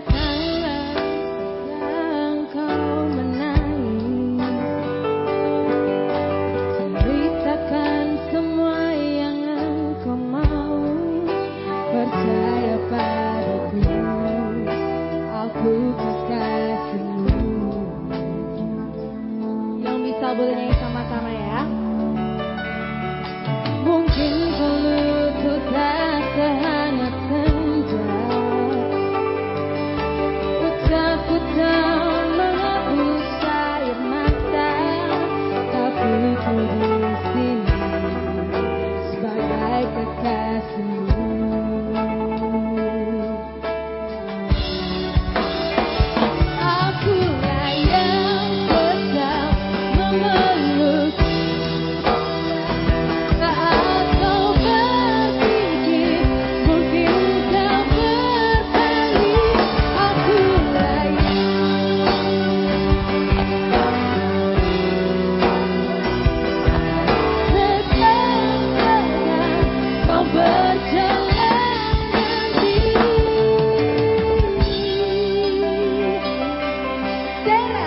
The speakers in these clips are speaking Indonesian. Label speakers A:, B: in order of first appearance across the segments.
A: corazón. Say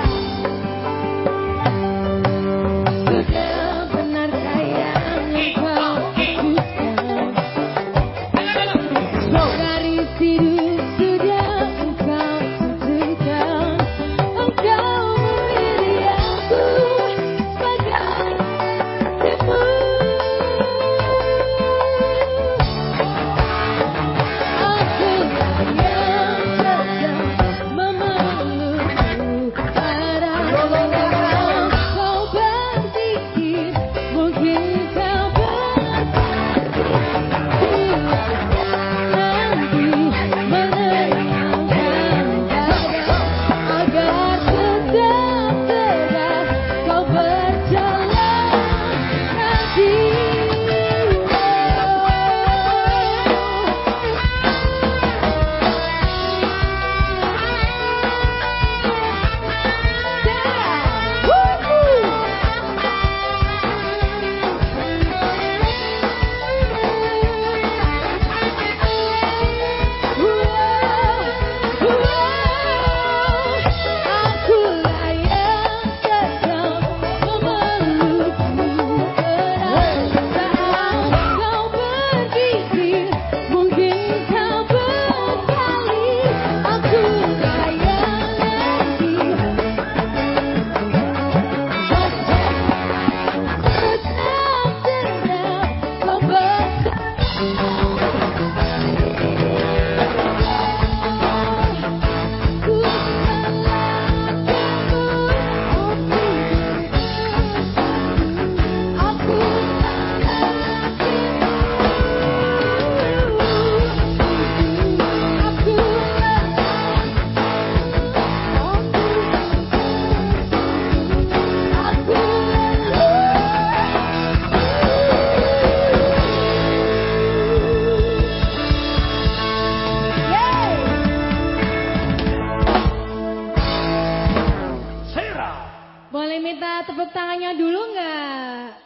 A: Minta tepuk tangannya dulu nggak?